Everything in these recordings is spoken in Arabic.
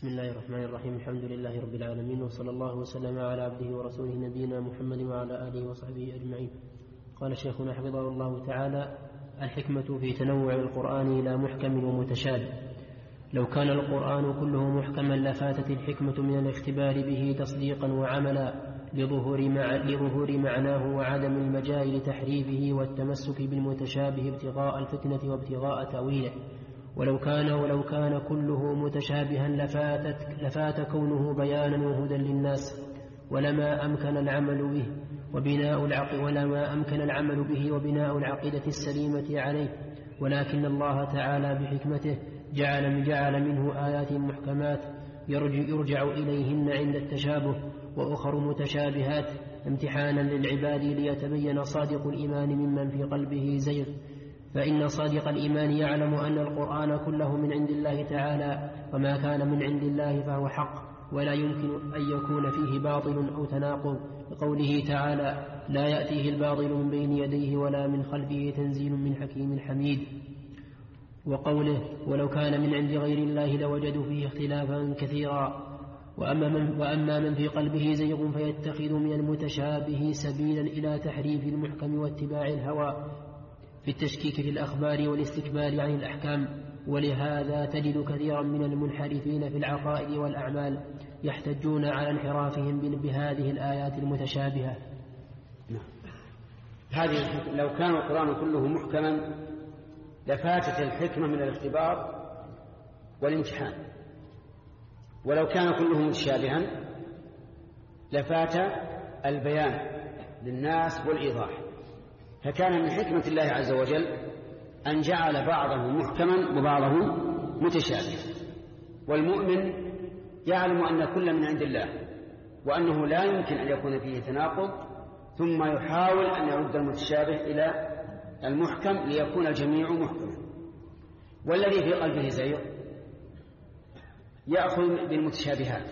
بسم الله الرحمن الرحيم. الحمد لله رب العالمين وصلى الله وسلم على عبده ورسوله نبينا محمد وعلى آله وصحبه أجمعين. قال شيخنا حفظه الله تعالى الحكمة في تنوع القرآن إلى محكم ومتشابه. لو كان القرآن كله محكما لفاتت الحكمة من الاختبار به تصديقا وعملا لظهور, مع لظهور معناه وعدم المجال لتحريفه والتمسك بالمتشابه ابتغاء الفتنة وابتغاء تأويله. ولو كان ولو كان كله متشابها لفاتت لفات كونه بيانا وهدى للناس ولما أمكن العمل به وبناء العقل ولما أمكن العمل به وبناء العقيدة السليمة عليه ولكن الله تعالى بحكمته جعل جعل منه آيات محكمات يرجع, يرجع إليهن عند التشابه وأخر متشابهات امتحانا للعباد ليتبين صادق الإيمان ممن في قلبه زيغ فإن صادق الإيمان يعلم أن القرآن كله من عند الله تعالى وما كان من عند الله فهو حق ولا يمكن أن يكون فيه باطل أو تناقض. لقوله تعالى لا يأتيه الباطل من بين يديه ولا من خلفه تنزيل من حكيم حميد. وقوله ولو كان من عند غير الله لوجدوا فيه اختلافا كثيرا. وأما من, وأما من في قلبه زيغ فيتخذ من المتشابه سبيلا إلى تحريف المحكم واتباع الهوى في التشكيك في الأخبار والاستكبار عن الأحكام. ولهذا تجد كثيرا من المنحرفين في العقائد والأعمال يحتجون على انحرافهم بهذه الآيات المتشابهة. نعم. هذه لو كان القرآن كله محكما لفاتت الحكمة من الاختبار والامتحان. ولو كان كله متشابها لفات البيان للناس والإيضاح. فكان من حكمة الله عز وجل أن جعل بعضه محكما وبعضه متشابها. والمؤمن يعلم أن كل من عند الله وأنه لا يمكن أن يكون فيه تناقض ثم يحاول أن يرد المتشابه إلى المحكم ليكون الجميع محكما. والذي في قلبه زيغ يأخذ بالمتشابهات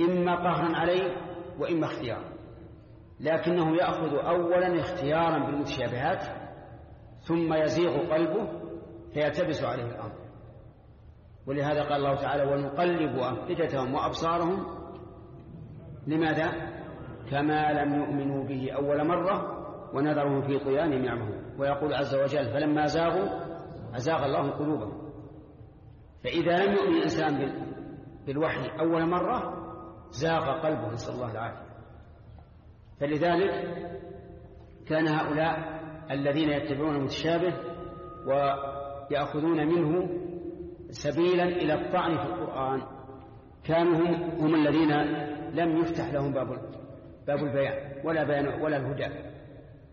إما قهرا عليه وإما اختيارا. لكنه يأخذ أولا اختيارا بالمتشابهات ثم يزيغ قلبه فيلتبس عليه الأمر. ولهذا قال الله تعالى ونقلب أفئدتهم وأبصارهم لماذا؟ كما لم يؤمنوا به أول مرة ونذرهم في طغيانهم يعمهون. ويقول عز وجل فلما زاغوا أزاغ الله قلوبهم. فإذا لم يؤمن الإنسان بالوحي أول مرة زاغ قلبه نسأل الله العافية. فلذلك كان هؤلاء الذين يتبعون المتشابه ويأخذون منه سبيلا إلى الطعن في القرآن. كانوا هم, الذين لم يفتح لهم باب باب البيان ولا بيان ولا الهدى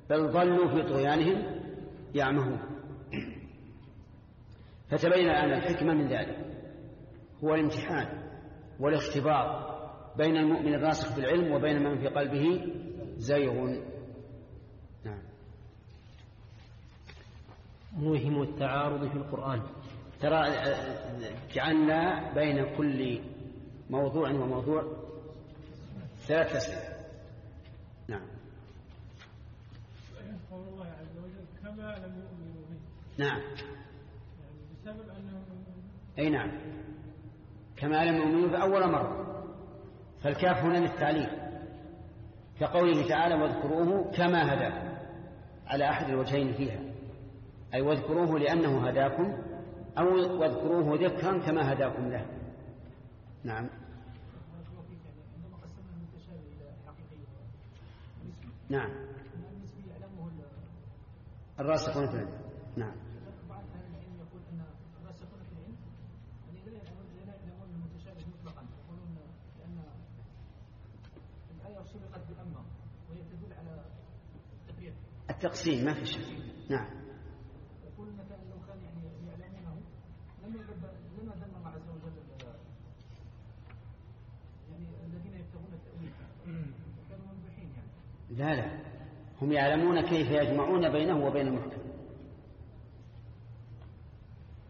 بل ظلوا في طغيانهم يعمهون. فتبين أن الحكمة من ذلك هو الامتحان والاختبار بين المؤمن الراسخ في العلم وبين من في قلبه زيغ. نعم. موهم التعارض في القرآن. ترى جعلنا بين كل موضوع وموضوع ثلاث أسئلة. نعم. قول الله عز وجل كما لم يؤمنوا به. نعم. يعني بسبب أنهم أي نعم. كما لم يؤمنوا بأول مرة. فالكاف هنا للتعليل. كقوله تعالى واذكروه كما هداكم. على أحد الوجهين فيها. أي واذكروه لأنه هداكم أو واذكروه ذكرا كما هداكم له. نعم. نعم. الراسخون في العلم نعم بعض أهل العلم يقول ان الراسخون في العلم يعني لا يعلمون المتشابه مطلقا يقولون لأن الآية سبقت بأما وهي تدل على التفريق التقسيم ما في شك. نعم. يقول يعني لم لما ذم عز وجل يعني الذين التأويل كانوا يعني لا لا. هم يعلمون كيف يجمعون بينه وبين المحكم.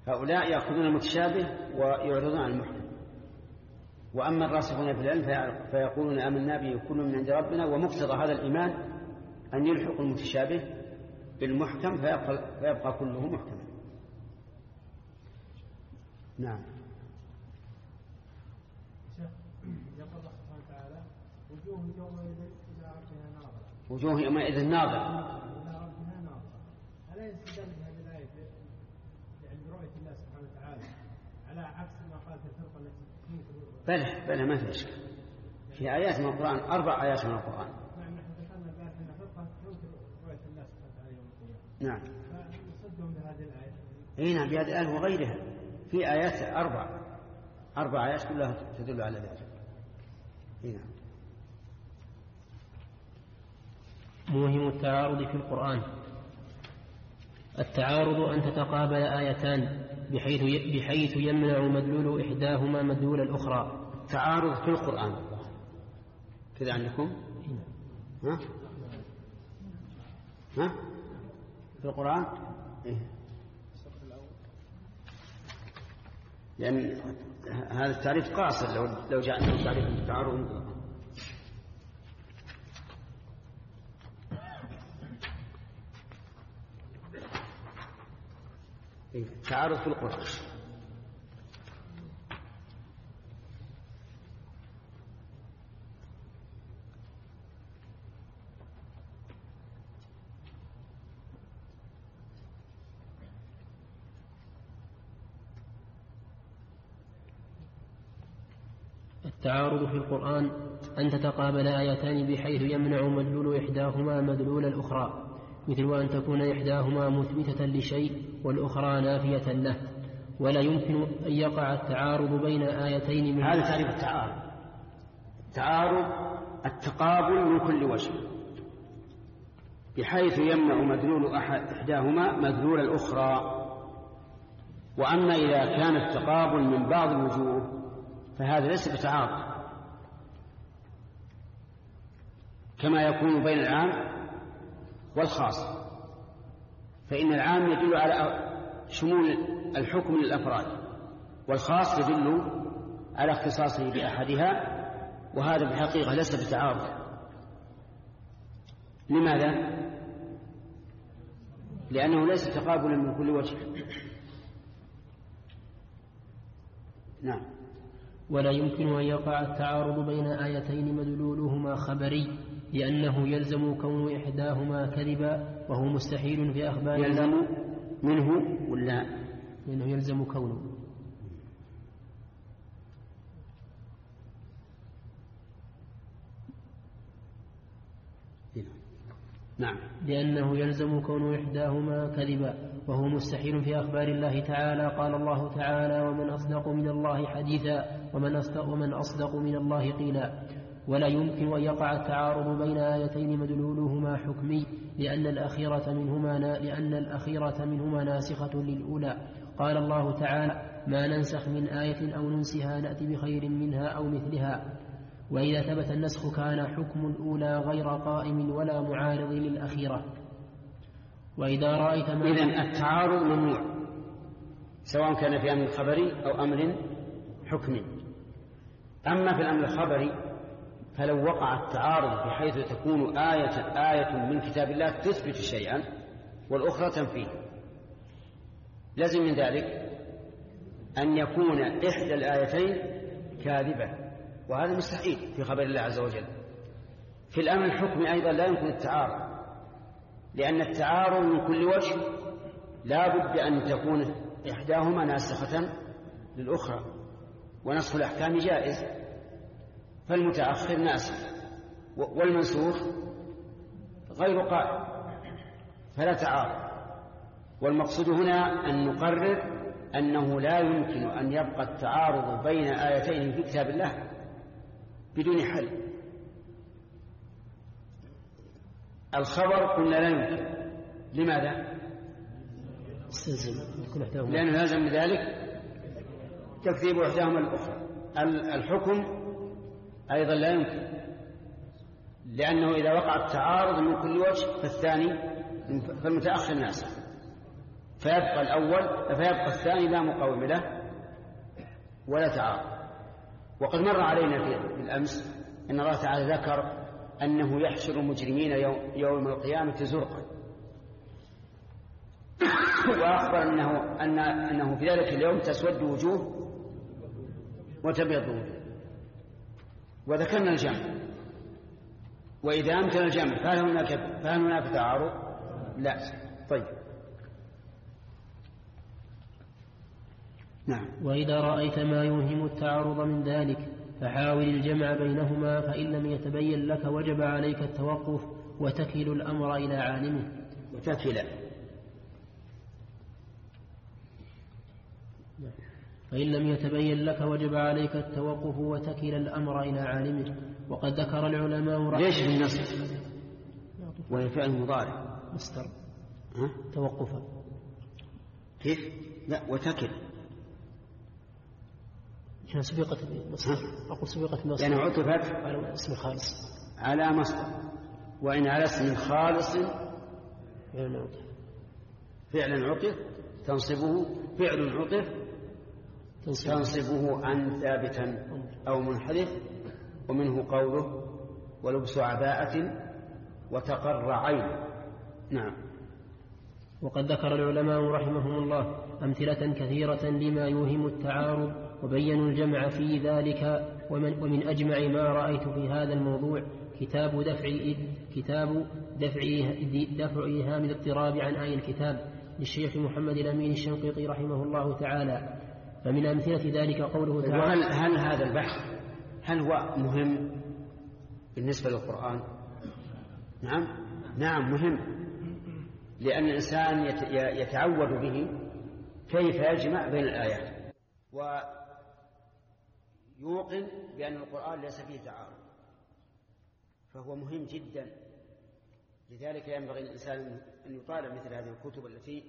هؤلاء يأخذون المتشابه ويعرضون عن المحكم. وأما الراسخون في العلم فيقولون آمنا به كل من عند ربنا ومقتضى هذا الإيمان أن يلحق المتشابه بالمحكم فيبقى, فيبقى كله محكما نعم. يقول الله سبحانه وتعالى وجوه يومئذ إلى ربها ناظرة. وجوه يومئذ ناظرة إلى ربها ناظرة ألا يستدل هذه الآية يعني برؤية الله سبحانه وتعالى على عكس ما قالت الفرقة التي بلى بلى ما في إشكال في آيات من القرآن أربع آيات من القرآن. نعم. فنصدهم بهذه الآية؟ إي نعم بهذه الآية وغيرها. في آيات أربع. أربع آيات كلها تدل على ذلك. إي نعم. موهم التعارض في القرآن. التعارض أن تتقابل آيتان بحيث بحيث يمنع مدلول إحداهما مدلول الأخرى تعارض في القرآن. كذا عندكم؟ ها؟ ها؟ في القرآن؟ إيه؟ لأن هذا التعريف قاصر لو لو جعلنا تعريف التعارض إيه، تعارض في القرآن. التعارض في القرآن أن تتقابل آيتان بحيث يمنع مدلول إحداهما مدلول الأخرى مثل أن تكون إحداهما مثبتة لشيء والأخرى نافية له. ولا يمكن أن يقع التعارض بين آيتين من هذا تعريف التعارض. التعارض التقابل من كل وجه. بحيث يمنع مدلول إحداهما مدلول الأخرى. وأما إذا كان التقابل من بعض الوجوه فهذا ليس بتعارض. كما يكون بين العام والخاص. فإن العام يدل على شمول الحكم للأفراد والخاص يدل على اختصاصه بأحدها وهذا بالحقيقة ليس بتعارض. لماذا؟ لأنه ليس تقابلا من كل وجه. نعم. ولا يمكن أن يقع التعارض بين آيتين مدلولهما خبري لأنه يلزم كون إحداهما كذبا وهو مستحيل في أخبار يلزم منه ولا؟ لأنه يلزم كونه. نعم. لأنه يلزم كون إحداهما كذبا وهو مستحيل في أخبار الله تعالى. قال الله تعالى ومن أصدق من الله حديثا ومن أصدق, ومن أصدق من الله قيلا. ولا يمكن أن يقع التعارض بين آيتين مدلولهما حكمي لأن الأخيرة منهما لأن الأخيرة منهما ناسخة للأولى. قال الله تعالى ما ننسخ من آية أو ننسها نأتي بخير منها أو مثلها. وإذا ثبت النسخ كان حكم الأولى غير قائم ولا معارض للأخيرة. وإذا رأيت ما إذن التعارض ممنوع سواء كان في أمر خبري أو أمر حكمي. أما في الأمر الخبري فلو وقع التعارض بحيث تكون آية آية من كتاب الله تثبت شيئا والأخرى تنفيه. لازم من ذلك أن يكون إحدى الآيتين كاذبة وهذا مستحيل في خبر الله عز وجل. في الأمر الحكمي أيضا لا يمكن التعارض لأن التعارض من كل وجه لا بد أن تكون إحداهما ناسخة للأخرى. ونسخ الأحكام جائز فالمتأخر ناسخ والمنسوخ غير قائم فلا تعارض. والمقصود هنا أن نقرر أنه لا يمكن أن يبقى التعارض بين آيتين في كتاب الله بدون حل. الخبر قلنا لا يمكن. لماذا؟ لأنه لازم بذلك تكذيب إحداهما الأخرى. الحكم أيضا لا يمكن لأنه إذا وقع التعارض من كل وجه فالثاني فالمتأخر ناسخ فيبقى الأول فيبقى الثاني لا مقاوم له ولا تعارض. وقد مر علينا في الأمس أن الله تعالى ذكر أنه يحشر المجرمين يوم, يوم القيامة زرقا. وأخبر أنه, أن أنه في ذلك اليوم تسود وجوه وتبيض وجوه وذكرنا الجمع. وإذا أمكن الجمع فهل هناك فهل هناك تعارض؟ لا. طيب. نعم. وإذا رأيت ما يوهم التعارض من ذلك فحاول الجمع بينهما فإن لم يتبين لك وجب عليك التوقف وتكل الأمر إلى عالمه. وتكل فإن لم يتبين لك وجب عليك التوقف وتكل الأمر إلى عالمه وقد ذكر العلماء رحمه ليش بالنصب وهي فعل مضارع. مصدر؟ توقفا. كيف؟ لا وتكل. هنا سبقت مصدر أقول سبقت مصدر. يعني عطفت على اسم خالص. على مصدر. وإن على اسم خالص يعني نعم. فعلا عطف تنصبه. فعل عطف تنصبه. عن ثابتا أو منحرف ومنه قوله ولبس عباءة وتقر عين. نعم. وقد ذكر العلماء رحمهم الله أمثلة كثيرة لما يوهم التعارض وبينوا الجمع في ذلك ومن, ومن أجمع ما رأيت في هذا الموضوع كتاب دفع كتاب دفع دفع إيهام الاضطراب عن آي الكتاب للشيخ محمد الأمين الشنقيطي رحمه الله تعالى. فمن أمثلة ذلك قوله تعالى وهل هل هذا البحث هل هو مهم بالنسبة للقرآن؟ نعم. نعم مهم. لأن الإنسان يتعود به كيف يجمع بين الآيات. ويوقن بأن القرآن ليس فيه تعارض. فهو مهم جدا. لذلك ينبغي للإنسان أن يطالع مثل هذه الكتب التي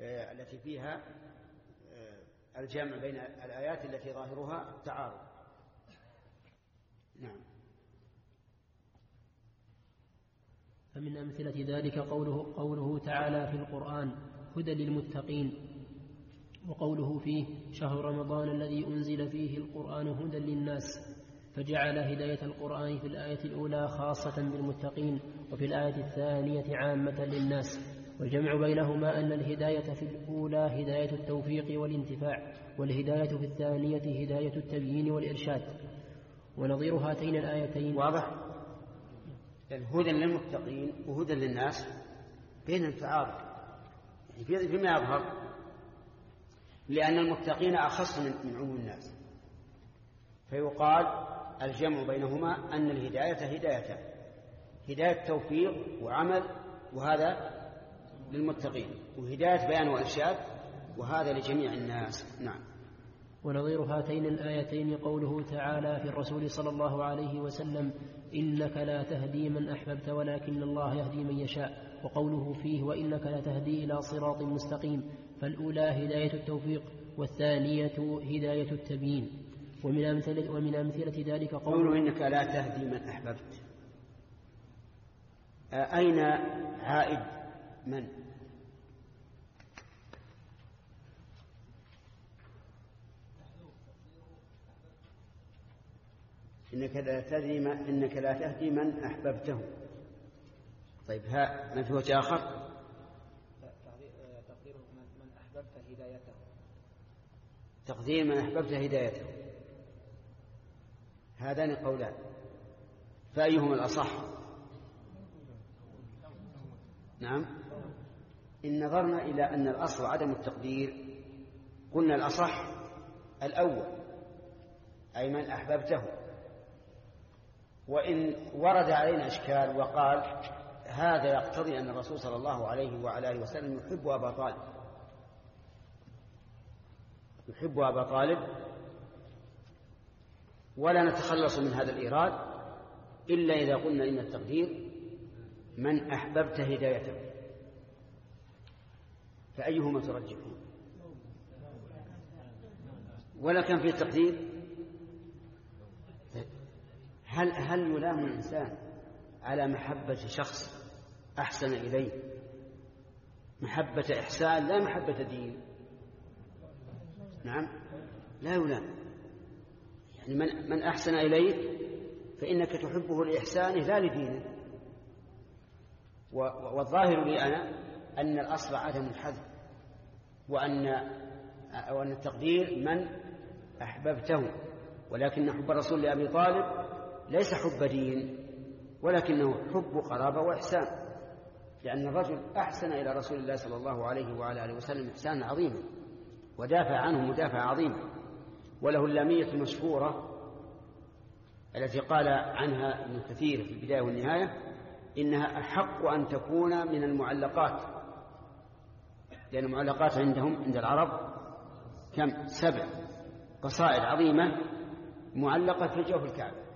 آه، التي فيها الجمع بين الآيات التي ظاهرها تعارض. نعم. فمن أمثلة ذلك قوله, قوله تعالى في القرآن هدى للمتقين وقوله فيه شهر رمضان الذي أنزل فيه القرآن هدى للناس فجعل هداية القرآن في الآية الأولى خاصة بالمتقين وفي الآية الثانية عامة للناس. والجمع بينهما أن الهداية في الأولى هداية التوفيق والانتفاع والهداية في الثانية هداية التبيين والإرشاد. ونظير هاتين الآيتين. واضح؟ يعني هدى للمتقين وهدى للناس بين التعارض يعني في- فيما يظهر لأن المتقين أخص من من عموم الناس. فيقال الجمع بينهما أن الهداية هدايتان هداية توفيق وعمل وهذا للمتقين وهداية بيان وإرشاد وهذا لجميع الناس. نعم. ونظير هاتين الآيتين قوله تعالى في الرسول صلى الله عليه وسلم إنك لا تهدي من أحببت ولكن الله يهدي من يشاء. وقوله فيه وإنك لا تهدي إلى صراط مستقيم. فالأولى هداية التوفيق والثانية هداية التبيين. ومن أمثلة, ومن أمثلة ذلك قوله إنك لا تهدي من أحببت. أين عائد من؟ إنك لا تهدي من إنك لا تهدي من أحببته. طيب ها ما في وجه آخر تقدير من أحببت هدايته تقدير من أحببت هدايته. هذان قولان. فأيهما الأصح؟ نعم. إن نظرنا إلى أن الأصل عدم التقدير قلنا الأصح الأول أي من أحببته. وإن ورد علينا إشكال وقال هذا يقتضي أن الرسول صلى الله عليه وعلى آله وسلم يحب أبا طالب. يحب أبا طالب. ولا نتخلص من هذا الإيراد إلا إذا قلنا إن التقدير من أحببت هدايته. فأيهما ترجحون؟ ولا كان في تقدير؟ هل هل يلام الإنسان على محبة شخص أحسن إليه؟ محبة إحسان لا محبة دين. نعم. لا يلام. يعني من من أحسن إليك فإنك تحبه لإحسانه لا لدينه. والظاهر لي أنا أن الأصل عدم الحذف وأن وأن التقدير من أحببته ولكن حب الرسول لأبي طالب ليس حب دين ولكنه حب قرابة وإحسان لأن الرجل أحسن إلى رسول الله صلى الله عليه وعلى آله وسلم إحسانا عظيما ودافع عنه مدافع عظيما وله اللامية المشهورة التي قال عنها ابن كثير في البداية والنهاية إنها أحق أن تكون من المعلقات. لأن المعلقات عندهم عند العرب كم؟ سبع قصائد عظيمة معلقة في جوف الكعبة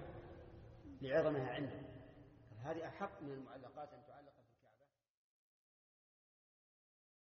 لعظمها عندهم. هذه أحق من المعلقات